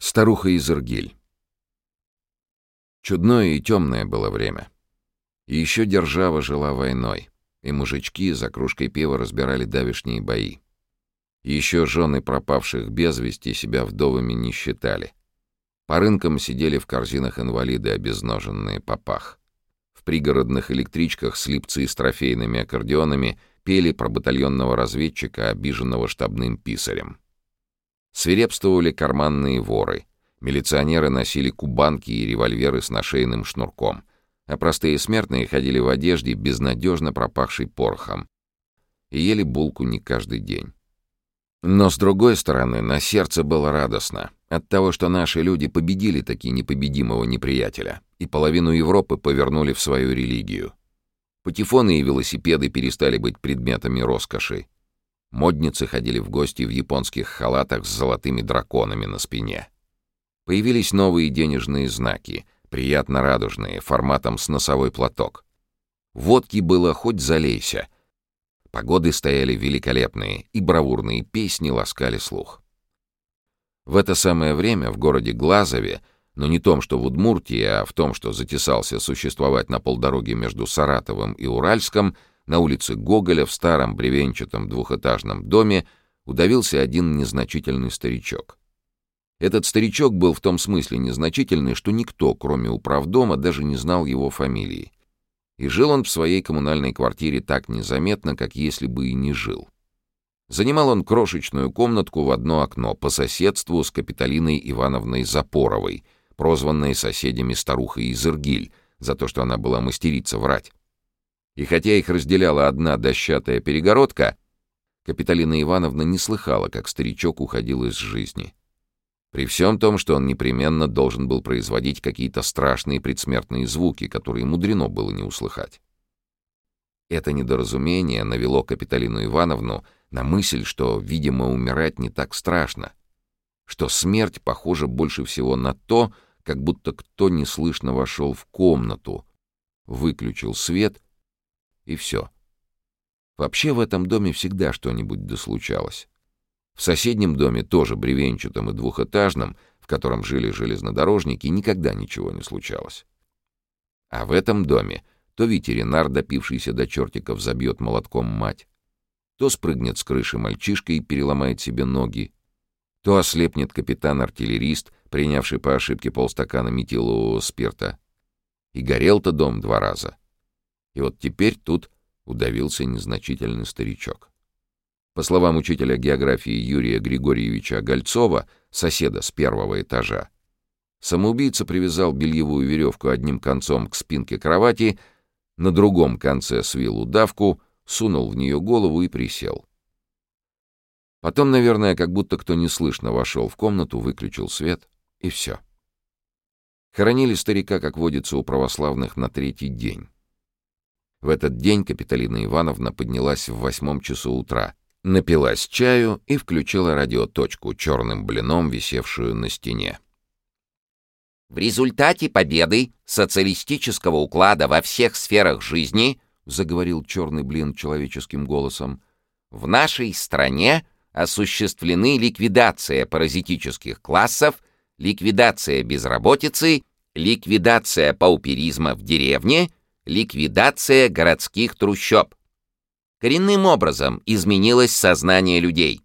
Старуха из Иргиль. Чудное и темное было время. И еще держава жила войной, и мужички за кружкой пива разбирали давишние бои. Еще жены пропавших без вести себя вдовами не считали. По рынкам сидели в корзинах инвалиды, обезноженные попах. В пригородных электричках слипцы с трофейными аккордеонами пели про батальонного разведчика, обиженного штабным писарем. Свирепствовали карманные воры. Милиционеры носили кубанки и револьверы с нашейным шнурком, а простые смертные ходили в одежде, безнадежно пропахшей порохом, и ели булку не каждый день. Но, с другой стороны, на сердце было радостно от того, что наши люди победили таки непобедимого неприятеля и половину Европы повернули в свою религию. Патефоны и велосипеды перестали быть предметами роскоши. Модницы ходили в гости в японских халатах с золотыми драконами на спине. Появились новые денежные знаки, приятно радужные, форматом с носовой платок. Водки было хоть залейся. Погоды стояли великолепные, и бравурные песни ласкали слух. В это самое время в городе Глазове, но не том, что в Удмуртии, а в том, что затесался существовать на полдороге между Саратовым и Уральском, на улице Гоголя в старом бревенчатом двухэтажном доме удавился один незначительный старичок. Этот старичок был в том смысле незначительный, что никто, кроме управдома, даже не знал его фамилии. И жил он в своей коммунальной квартире так незаметно, как если бы и не жил. Занимал он крошечную комнатку в одно окно по соседству с Капитолиной Ивановной Запоровой, прозванной соседями старухой из Иргиль, за то, что она была мастерица врать. И хотя их разделяла одна дощатая перегородка, Капиталина Ивановна не слыхала, как старичок уходил из жизни. При всем том, что он непременно должен был производить какие-то страшные предсмертные звуки, которые мудрено было не услыхать. Это недоразумение навело Капиталину Ивановну на мысль, что, видимо, умирать не так страшно, что смерть похожа больше всего на то, как будто кто неслышно вошел в комнату, выключил свет и все. Вообще в этом доме всегда что-нибудь дослучалось. В соседнем доме, тоже бревенчатом и двухэтажном, в котором жили железнодорожники, никогда ничего не случалось. А в этом доме то ветеринар, допившийся до чертиков, забьет молотком мать, то спрыгнет с крыши мальчишка и переломает себе ноги, то ослепнет капитан-артиллерист, принявший по ошибке полстакана метилового спирта. И горел-то дом два раза. И вот теперь тут удавился незначительный старичок. По словам учителя географии Юрия Григорьевича Гольцова, соседа с первого этажа, самоубийца привязал бельевую веревку одним концом к спинке кровати, на другом конце свил удавку, сунул в нее голову и присел. Потом, наверное, как будто кто неслышно вошел в комнату, выключил свет, и все. Хоронили старика, как водится у православных, на третий день. В этот день Капиталина Ивановна поднялась в восьмом часу утра, напилась чаю и включила радиоточку черным блином, висевшую на стене. В результате победы социалистического уклада во всех сферах жизни, заговорил черный блин человеческим голосом, в нашей стране осуществлены ликвидация паразитических классов, ликвидация безработицы, ликвидация пауперизма в деревне ликвидация городских трущоб. Коренным образом изменилось сознание людей.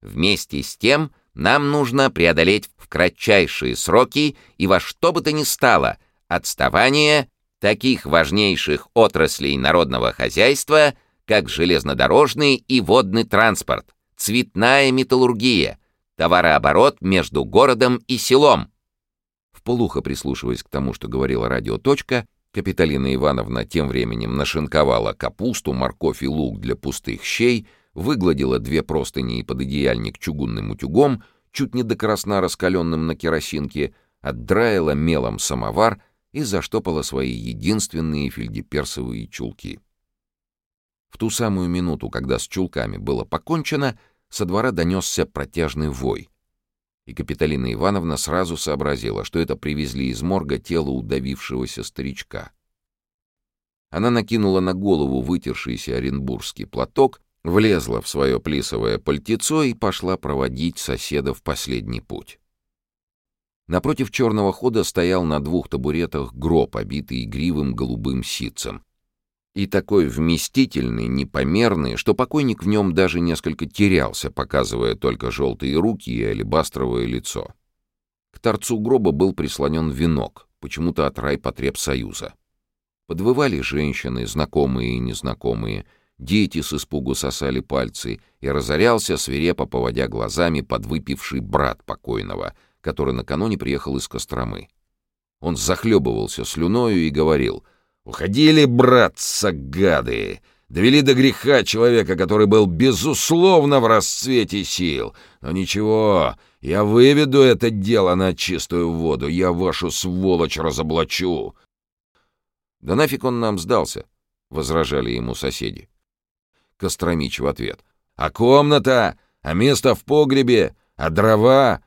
Вместе с тем нам нужно преодолеть в кратчайшие сроки и во что бы то ни стало отставание таких важнейших отраслей народного хозяйства, как железнодорожный и водный транспорт, цветная металлургия, товарооборот между городом и селом. Вполуха прислушиваясь к тому, что говорила радиоточка, Капиталина Ивановна тем временем нашинковала капусту, морковь и лук для пустых щей, выгладила две простыни и пододеяльник чугунным утюгом, чуть не до красна раскаленным на керосинке, отдраила мелом самовар и заштопала свои единственные фельдеперсовые чулки. В ту самую минуту, когда с чулками было покончено, со двора донесся протяжный вой — и Капиталина Ивановна сразу сообразила, что это привезли из морга тело удавившегося старичка. Она накинула на голову вытершийся оренбургский платок, влезла в свое плисовое пальтецо и пошла проводить соседа в последний путь. Напротив черного хода стоял на двух табуретах гроб, обитый игривым голубым ситцем. И такой вместительный, непомерный, что покойник в нем даже несколько терялся, показывая только желтые руки и алебастровое лицо. К торцу гроба был прислонен венок, почему-то от райпотребсоюза. Подвывали женщины, знакомые и незнакомые, дети с испугу сосали пальцы, и разорялся, свирепо поводя глазами, подвыпивший брат покойного, который накануне приехал из Костромы. Он захлебывался слюною и говорил «Уходили, братца, гады! Довели до греха человека, который был безусловно в расцвете сил. Но ничего, я выведу это дело на чистую воду, я вашу сволочь разоблачу». «Да нафиг он нам сдался?» — возражали ему соседи. Костромич в ответ. «А комната? А место в погребе? А дрова?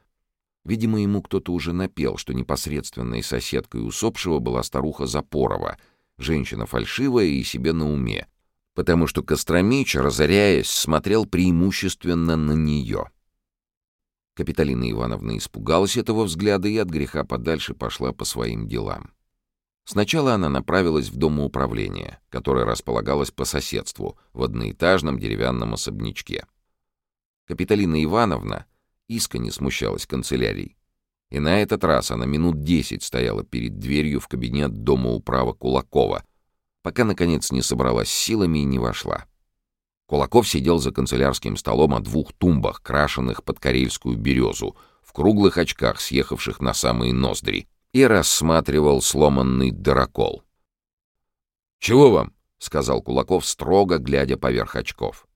Видимо, ему кто-то уже напел, что непосредственной соседкой усопшего была старуха Запорова, женщина фальшивая и себе на уме, потому что Костромич, разоряясь, смотрел преимущественно на нее. Капиталина Ивановна испугалась этого взгляда и от греха подальше пошла по своим делам. Сначала она направилась в домоуправление, которое располагалось по соседству, в одноэтажном деревянном особнячке. Капиталина Ивановна — искренне смущалась канцелярией. И на этот раз она минут десять стояла перед дверью в кабинет дома управа Кулакова, пока, наконец, не собралась силами и не вошла. Кулаков сидел за канцелярским столом о двух тумбах, крашенных под карельскую березу, в круглых очках, съехавших на самые ноздри, и рассматривал сломанный дырокол. «Чего вам?» — сказал Кулаков, строго глядя поверх очков.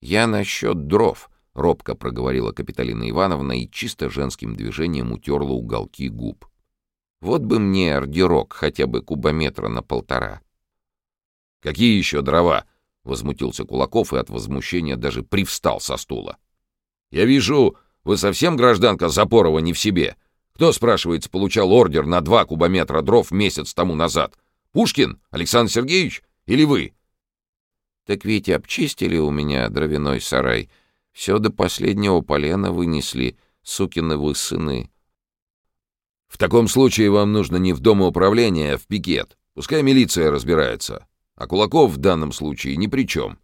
«Я насчет дров», — робко проговорила Капиталина Ивановна и чисто женским движением утерла уголки губ. «Вот бы мне ордерок, хотя бы кубометра на полтора». «Какие еще дрова?» — возмутился Кулаков и от возмущения даже привстал со стула. «Я вижу, вы совсем, гражданка Запорова, не в себе. Кто, спрашивается, получал ордер на два кубометра дров месяц тому назад? Пушкин, Александр Сергеевич или вы?» «Так ведь обчистили у меня дровяной сарай», все до последнего полена вынесли, сукины вы сыны. В таком случае вам нужно не в домоуправление, а в пикет. Пускай милиция разбирается. А Кулаков в данном случае ни при чем.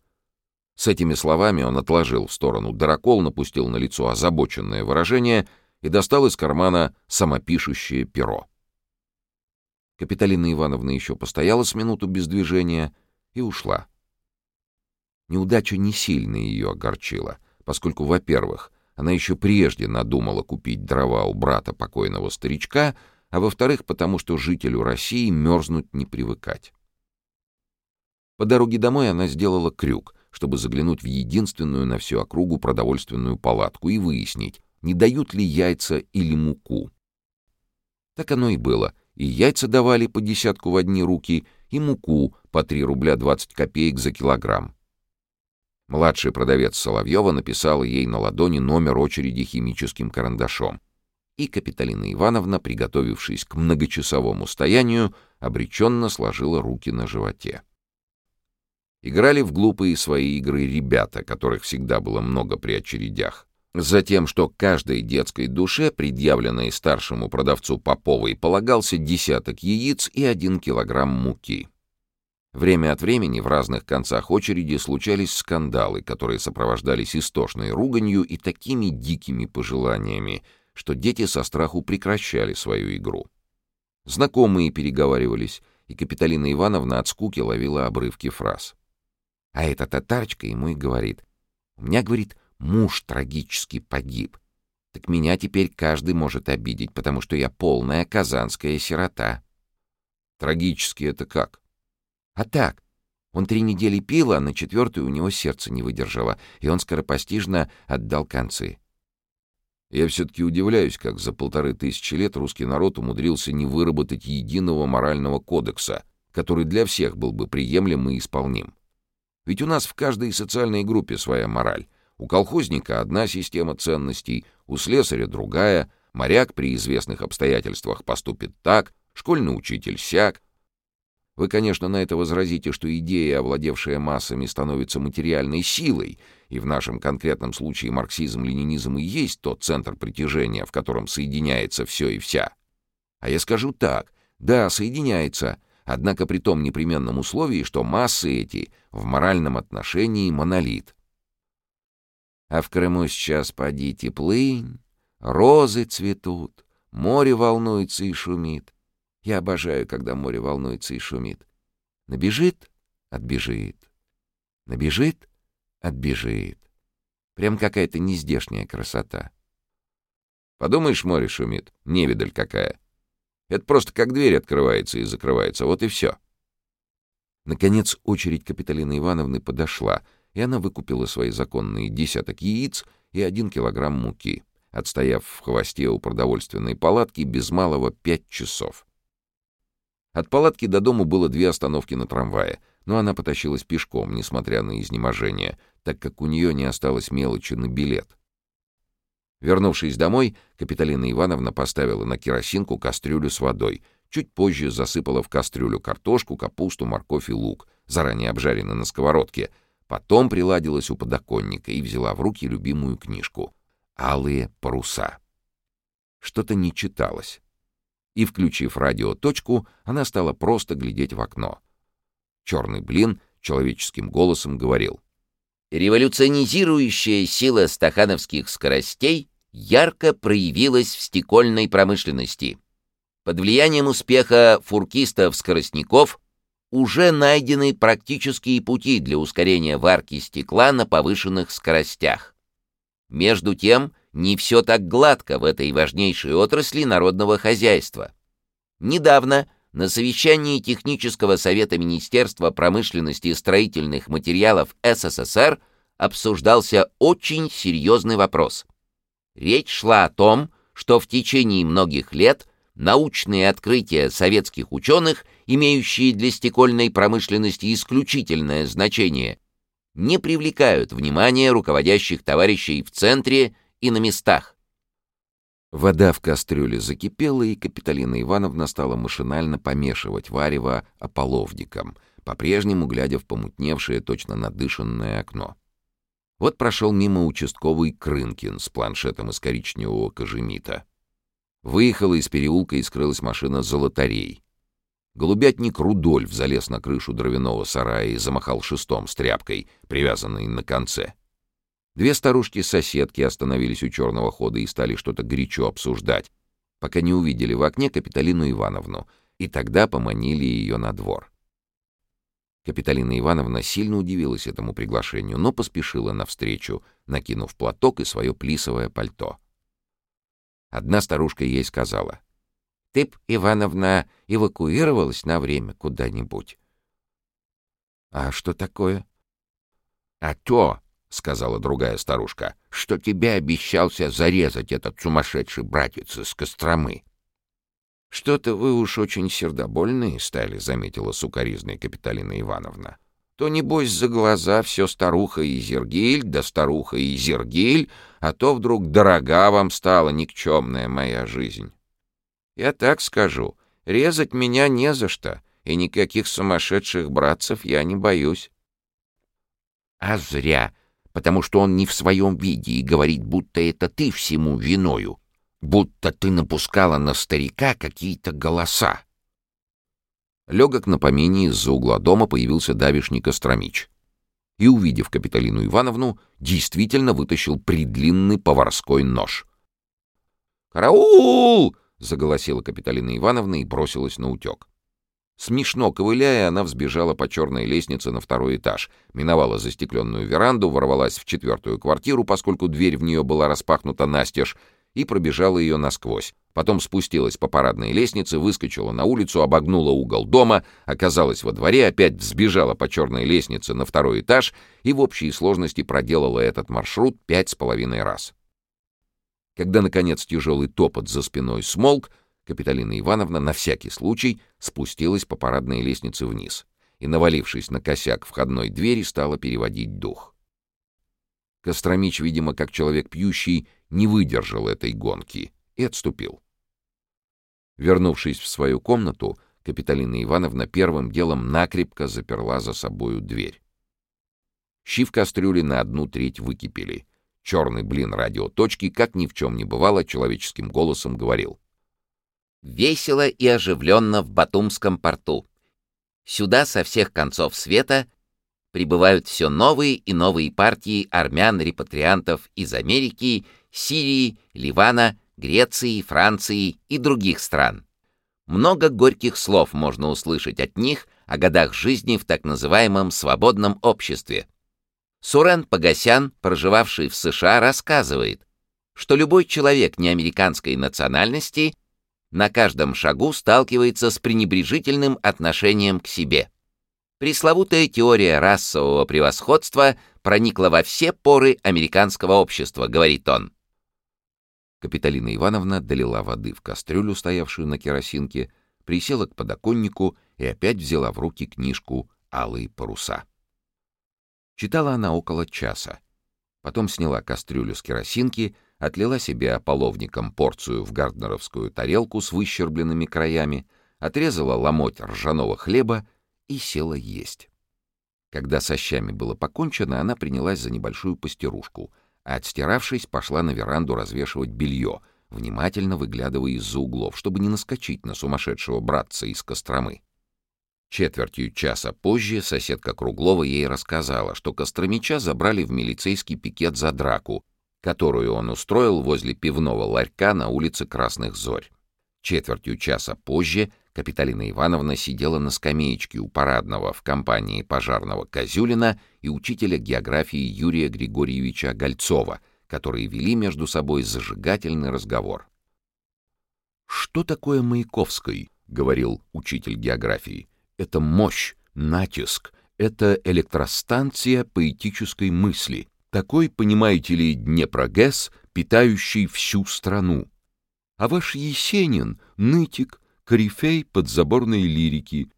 С этими словами он отложил в сторону дырокол, напустил на лицо озабоченное выражение и достал из кармана самопишущее перо. Капиталина Ивановна еще постояла с минуту без движения и ушла. Неудача не сильно ее огорчила — поскольку, во-первых, она еще прежде надумала купить дрова у брата покойного старичка, а во-вторых, потому что жителю России мерзнуть не привыкать. По дороге домой она сделала крюк, чтобы заглянуть в единственную на всю округу продовольственную палатку и выяснить, не дают ли яйца или муку. Так оно и было. И яйца давали по десятку в одни руки, и муку по 3 рубля 20 копеек за килограмм. Младший продавец Соловьева написал ей на ладони номер очереди химическим карандашом. И Капиталина Ивановна, приготовившись к многочасовому стоянию, обреченно сложила руки на животе. Играли в глупые свои игры ребята, которых всегда было много при очередях. Затем, что каждой детской душе, предъявленной старшему продавцу Поповой, полагался десяток яиц и один килограмм муки. Время от времени в разных концах очереди случались скандалы, которые сопровождались истошной руганью и такими дикими пожеланиями, что дети со страху прекращали свою игру. Знакомые переговаривались, и Капиталина Ивановна от скуки ловила обрывки фраз. А эта татарочка ему и говорит. «У меня, — говорит, — муж трагически погиб. Так меня теперь каждый может обидеть, потому что я полная казанская сирота». «Трагически это как?» А так, он три недели пил, а на четвертую у него сердце не выдержало, и он скоропостижно отдал концы. Я все-таки удивляюсь, как за полторы тысячи лет русский народ умудрился не выработать единого морального кодекса, который для всех был бы приемлем и исполним. Ведь у нас в каждой социальной группе своя мораль. У колхозника одна система ценностей, у слесаря другая, моряк при известных обстоятельствах поступит так, школьный учитель сяк, Вы, конечно, на это возразите, что идея, овладевшая массами, становится материальной силой, и в нашем конкретном случае марксизм-ленинизм и есть тот центр притяжения, в котором соединяется все и вся. А я скажу так, да, соединяется, однако при том непременном условии, что массы эти в моральном отношении монолит. А в Крыму сейчас поди теплынь, розы цветут, море волнуется и шумит. Я обожаю, когда море волнуется и шумит. Набежит — отбежит. Набежит — отбежит. Прям какая-то нездешняя красота. Подумаешь, море шумит. Невидаль какая. Это просто как дверь открывается и закрывается. Вот и все. Наконец очередь Капиталины Ивановны подошла, и она выкупила свои законные десяток яиц и один килограмм муки, отстояв в хвосте у продовольственной палатки без малого пять часов. От палатки до дому было две остановки на трамвае, но она потащилась пешком, несмотря на изнеможение, так как у нее не осталось мелочи на билет. Вернувшись домой, Капиталина Ивановна поставила на керосинку кастрюлю с водой, чуть позже засыпала в кастрюлю картошку, капусту, морковь и лук, заранее обжаренный на сковородке, потом приладилась у подоконника и взяла в руки любимую книжку «Алые паруса». Что-то не читалось и, включив радиоточку, она стала просто глядеть в окно. Черный блин человеческим голосом говорил. «Революционизирующая сила стахановских скоростей ярко проявилась в стекольной промышленности. Под влиянием успеха фуркистов-скоростников уже найдены практические пути для ускорения варки стекла на повышенных скоростях. Между тем, не все так гладко в этой важнейшей отрасли народного хозяйства. Недавно на совещании Технического совета Министерства промышленности и строительных материалов СССР обсуждался очень серьезный вопрос. Речь шла о том, что в течение многих лет научные открытия советских ученых, имеющие для стекольной промышленности исключительное значение, не привлекают внимания руководящих товарищей в центре и на местах. Вода в кастрюле закипела, и Капиталина Ивановна стала машинально помешивать варево ополовником, по-прежнему глядя в помутневшее, точно надышанное окно. Вот прошел мимо участковый Крынкин с планшетом из коричневого кожемита. Выехала из переулка и скрылась машина золотарей. Голубятник Рудольф залез на крышу дровяного сарая и замахал шестом с тряпкой, привязанной на конце. Две старушки-соседки остановились у черного хода и стали что-то горячо обсуждать, пока не увидели в окне Капиталину Ивановну, и тогда поманили ее на двор. Капиталина Ивановна сильно удивилась этому приглашению, но поспешила навстречу, накинув платок и свое плисовое пальто. Одна старушка ей сказала, «Ты б, Ивановна, эвакуировалась на время куда-нибудь». «А что такое?» «А то, — сказала другая старушка, — что тебе обещался зарезать этот сумасшедший братец из Костромы. — Что-то вы уж очень сердобольные стали, — заметила сукоризная Капиталина Ивановна. — То, небось, за глаза все старуха и Зергиль, да старуха и Зергиль, а то вдруг дорога вам стала никчемная моя жизнь. Я так скажу, резать меня не за что, и никаких сумасшедших братцев я не боюсь. — А зря! — потому что он не в своем виде и говорит, будто это ты всему виною, будто ты напускала на старика какие-то голоса. Легок на помине из-за угла дома появился давишний Костромич. И, увидев Капиталину Ивановну, действительно вытащил придлинный поварской нож. «Караул!» — заголосила Капиталина Ивановна и бросилась на утек. Смешно ковыляя, она взбежала по черной лестнице на второй этаж, миновала застекленную веранду, ворвалась в четвертую квартиру, поскольку дверь в нее была распахнута настежь, и пробежала ее насквозь. Потом спустилась по парадной лестнице, выскочила на улицу, обогнула угол дома, оказалась во дворе, опять взбежала по черной лестнице на второй этаж и в общей сложности проделала этот маршрут пять с половиной раз. Когда, наконец, тяжелый топот за спиной смолк, Капиталина Ивановна на всякий случай спустилась по парадной лестнице вниз и, навалившись на косяк входной двери, стала переводить дух. Костромич, видимо, как человек пьющий, не выдержал этой гонки и отступил. Вернувшись в свою комнату, Капиталина Ивановна первым делом накрепко заперла за собою дверь. Щи в кастрюле на одну треть выкипели. Черный блин радиоточки, как ни в чем не бывало, человеческим голосом говорил. «Весело и оживленно в Батумском порту. Сюда со всех концов света прибывают все новые и новые партии армян-репатриантов из Америки, Сирии, Ливана, Греции, Франции и других стран. Много горьких слов можно услышать от них о годах жизни в так называемом свободном обществе. Сурен Погосян, проживавший в США, рассказывает, что любой человек неамериканской национальности на каждом шагу сталкивается с пренебрежительным отношением к себе. Пресловутая теория расового превосходства проникла во все поры американского общества, говорит он. Капиталина Ивановна долила воды в кастрюлю, стоявшую на керосинке, присела к подоконнику и опять взяла в руки книжку «Алые паруса». Читала она около часа. Потом сняла кастрюлю с керосинки, отлила себе ополовником порцию в гарднеровскую тарелку с выщербленными краями, отрезала ломоть ржаного хлеба и села есть. Когда со щами было покончено, она принялась за небольшую пастерушку, а отстиравшись, пошла на веранду развешивать белье, внимательно выглядывая из-за углов, чтобы не наскочить на сумасшедшего братца из Костромы. Четвертью часа позже соседка Круглова ей рассказала, что Костромича забрали в милицейский пикет за драку, которую он устроил возле пивного ларька на улице Красных Зорь. Четвертью часа позже Капиталина Ивановна сидела на скамеечке у парадного в компании пожарного Козюлина и учителя географии Юрия Григорьевича Гольцова, которые вели между собой зажигательный разговор. «Что такое Маяковский?» — говорил учитель географии. «Это мощь, натиск, это электростанция поэтической мысли, такой, понимаете ли, Днепрогэс, питающий всю страну. А ваш Есенин — нытик, корифей подзаборной лирики,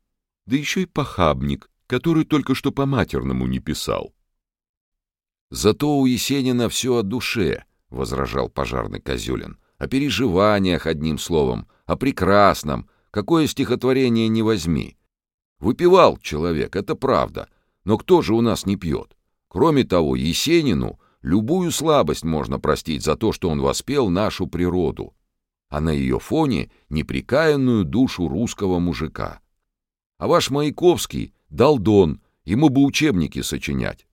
да еще и похабник, который только что по-матерному не писал. «Зато у Есенина все о душе», — возражал пожарный Козюлин, «о переживаниях, одним словом, о прекрасном, какое стихотворение не возьми. Выпивал человек, это правда, но кто же у нас не пьет? Кроме того, Есенину любую слабость можно простить за то, что он воспел нашу природу а на ее фоне неприкаянную душу русского мужика. А ваш Маяковский — долдон, ему бы учебники сочинять.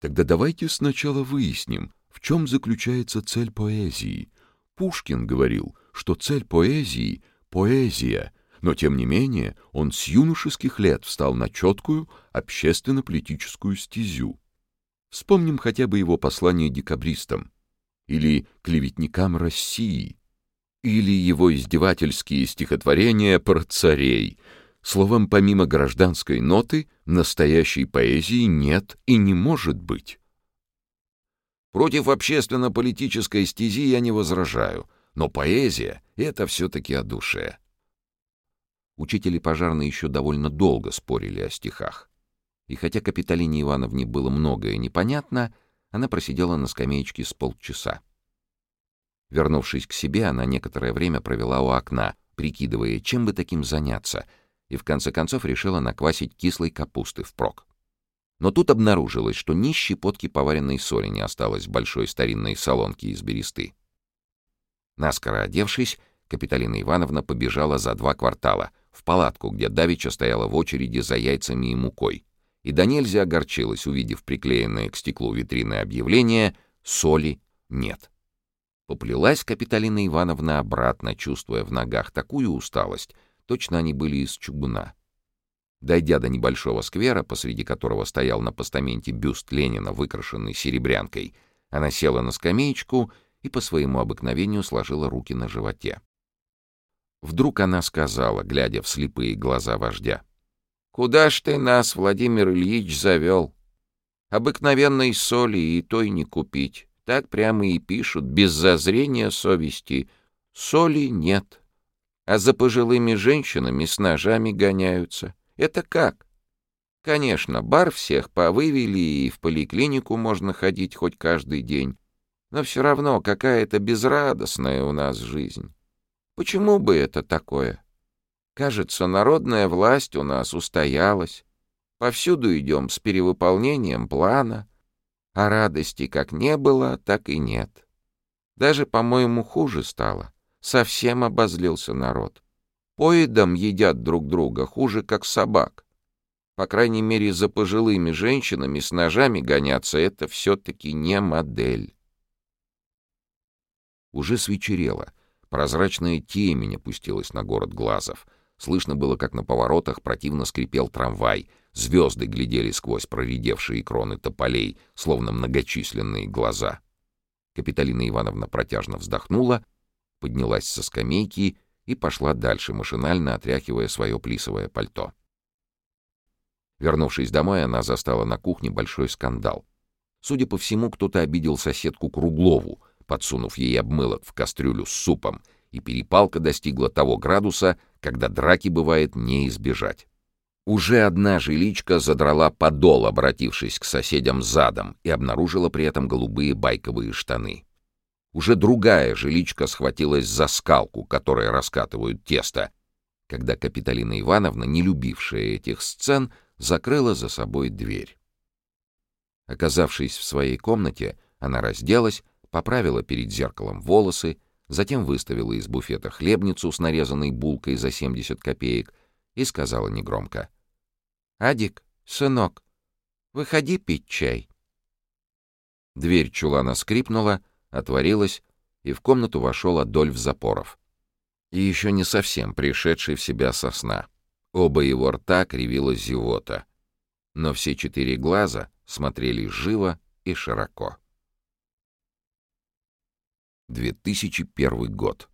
Тогда давайте сначала выясним, в чем заключается цель поэзии. Пушкин говорил, что цель поэзии — поэзия, но тем не менее он с юношеских лет встал на четкую общественно-политическую стезю. Вспомним хотя бы его послание декабристам или клеветникам России, или его издевательские стихотворения про царей. Словом, помимо гражданской ноты, настоящей поэзии нет и не может быть. Против общественно-политической стези я не возражаю, но поэзия — это все-таки о душе. Учители пожарные еще довольно долго спорили о стихах. И хотя Капиталине Ивановне было многое непонятно, она просидела на скамеечке с полчаса. Вернувшись к себе, она некоторое время провела у окна, прикидывая, чем бы таким заняться, и в конце концов решила наквасить кислой капусты впрок. Но тут обнаружилось, что ни щепотки поваренной соли не осталось в большой старинной солонке из бересты. Наскоро одевшись, Капиталина Ивановна побежала за два квартала, в палатку, где Давича стояла в очереди за яйцами и мукой, и до огорчилась, увидев приклеенное к стеклу витрины объявление «Соли нет». Поплелась Капиталина Ивановна обратно, чувствуя в ногах такую усталость, точно они были из чугуна. Дойдя до небольшого сквера, посреди которого стоял на постаменте бюст Ленина, выкрашенный серебрянкой, она села на скамеечку и по своему обыкновению сложила руки на животе. Вдруг она сказала, глядя в слепые глаза вождя, Куда ж ты нас, Владимир Ильич, завел? Обыкновенной соли и той не купить. Так прямо и пишут, без зазрения совести. Соли нет. А за пожилыми женщинами с гоняются. Это как? Конечно, бар всех повывели, и в поликлинику можно ходить хоть каждый день. Но все равно какая-то безрадостная у нас жизнь. Почему бы это такое? Кажется, народная власть у нас устоялась. Повсюду идем с перевыполнением плана, а радости как не было, так и нет. Даже, по-моему, хуже стало. Совсем обозлился народ. Поедом едят друг друга хуже, как собак. По крайней мере, за пожилыми женщинами с ножами гоняться — это все-таки не модель. Уже свечерело. Прозрачная темень опустилась на город Глазов. Слышно было, как на поворотах противно скрипел трамвай. Звезды глядели сквозь проредевшие кроны тополей, словно многочисленные глаза. Капиталина Ивановна протяжно вздохнула, поднялась со скамейки и пошла дальше, машинально отряхивая свое плисовое пальто. Вернувшись домой, она застала на кухне большой скандал. Судя по всему, кто-то обидел соседку Круглову, подсунув ей обмылок в кастрюлю с супом, и перепалка достигла того градуса, когда драки бывает не избежать. Уже одна жиличка задрала подол, обратившись к соседям задом, и обнаружила при этом голубые байковые штаны. Уже другая жиличка схватилась за скалку, которой раскатывают тесто, когда Капиталина Ивановна, не любившая этих сцен, закрыла за собой дверь. Оказавшись в своей комнате, она разделась, поправила перед зеркалом волосы, затем выставила из буфета хлебницу с нарезанной булкой за 70 копеек и сказала негромко. «Адик, сынок, выходи пить чай». Дверь чулана скрипнула, отворилась, и в комнату вошел Адольф Запоров. И еще не совсем пришедший в себя со сна. Оба его рта кривила зевота. Но все четыре глаза смотрели живо и широко. 2001 год.